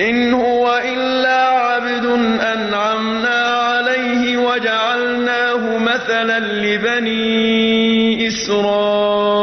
إِنْ هُوَ إِلَّا عَبْدٌ أَنْعَمْنَا عَلَيْهِ وَجَعَلْنَاهُ مَثَلًا لِّبَنِي إِسْرَائِيلَ.